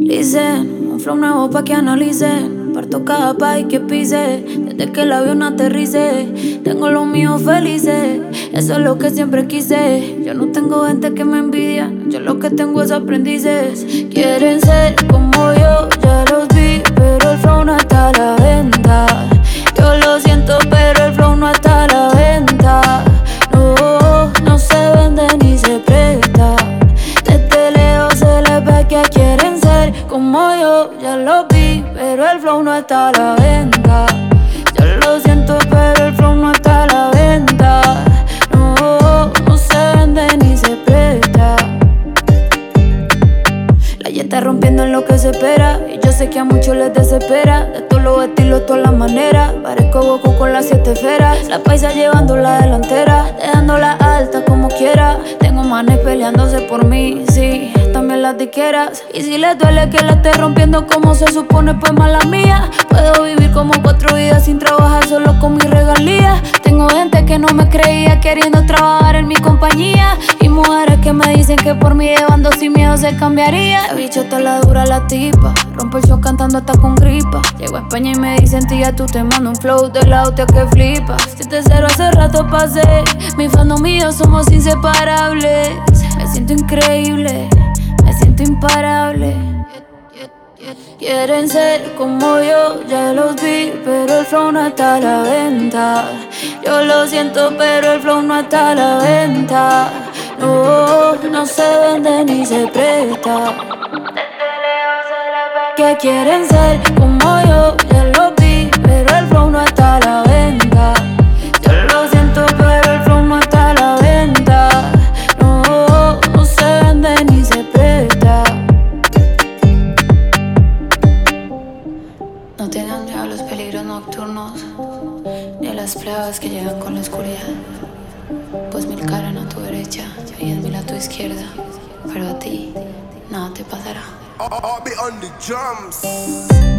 Listen, un flow nuevo pa' que analicen. Parto cada país que pise, desde que el avión aterrice. Tengo los míos felices, eso es lo que siempre quise. Yo no tengo gente que me envidia, yo lo que tengo es aprendices. Quieren ser como yo, ya los ya lo vi, pero el flow no está a la venta. Yo lo siento, pero el flow no está a la venta. No, no se vende ni se presta. La está rompiendo en lo que se espera. Y yo sé que a muchos les desespera. De todos los estilos, todas las maneras. Parezco Goku con las siete esferas. La paisa llevando la delantera. Dejándola alta manes peleándose por mí, sí. También las diqueras. Y si les duele que la esté rompiendo como se supone, pues mala mía. Puedo vivir como cuatro vidas sin trabajar solo con mis regalías. Tengo gente que no me creía queriendo trabajar en mi compañía. Y mujeres que me dicen que por mí llevando sin miedo se cambiaría. La bicho está la dura la tipa. Rompo el show cantando hasta con gripa. Llego a España y me dicen, tía, tú te mando un flow de la hostia que flipa. Si te cero hace rato pasé. Mi fandom mío somos inseparables. Me siento increíble, me siento imparable. Quieren ser como yo, ya los vi, pero el flow no está a la venta. Yo lo siento, pero el flow no está a la venta. No, no se vende ni se presta. Que quieren ser como yo, ni a las pruebas que llegan con la oscuridad. Pues mil caran a tu derecha y diez mil a tu izquierda, pero a ti nada te pasará. I'll be on the.